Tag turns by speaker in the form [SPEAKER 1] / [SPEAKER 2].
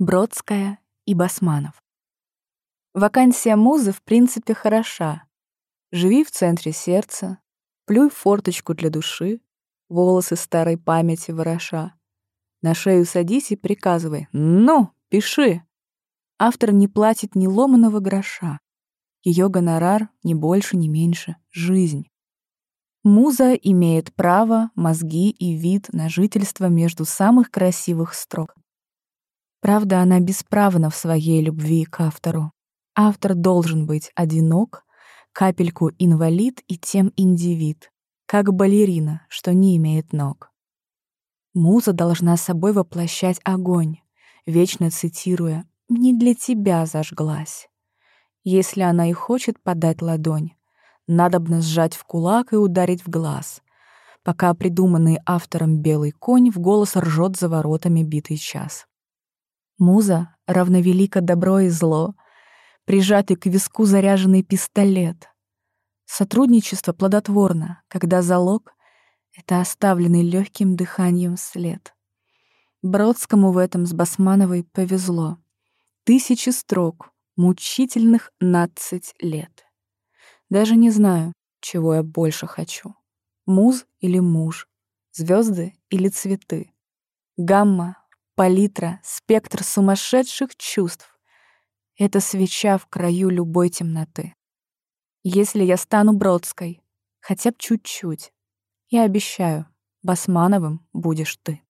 [SPEAKER 1] Бродская и Басманов. Вакансия музы в принципе хороша. Живи в центре сердца, плюй форточку для души, волосы старой памяти вороша. На шею садись и приказывай «Ну, пиши!» Автор не платит ни ломаного гроша. Ее гонорар ни больше, ни меньше — жизнь. Муза имеет право, мозги и вид на жительство между самых красивых строк. Правда, она бесправна в своей любви к автору. Автор должен быть одинок, капельку инвалид и тем индивид, как балерина, что не имеет ног. Муза должна собой воплощать огонь, вечно цитируя «не для тебя зажглась». Если она и хочет подать ладонь, надобно сжать в кулак и ударить в глаз, пока придуманный автором белый конь в голос ржет за воротами битый час. Муза равновелика добро и зло, прижатый к виску заряженный пистолет. Сотрудничество плодотворно, когда залог — это оставленный легким дыханием след. Бродскому в этом с Басмановой повезло. Тысячи строк, мучительных надцать лет. Даже не знаю, чего я больше хочу. Муз или муж, звезды или цветы, гамма палитра, спектр сумасшедших чувств. Это свеча в краю любой темноты. Если я стану Бродской, хотя бы чуть-чуть, я обещаю, Басмановым будешь ты.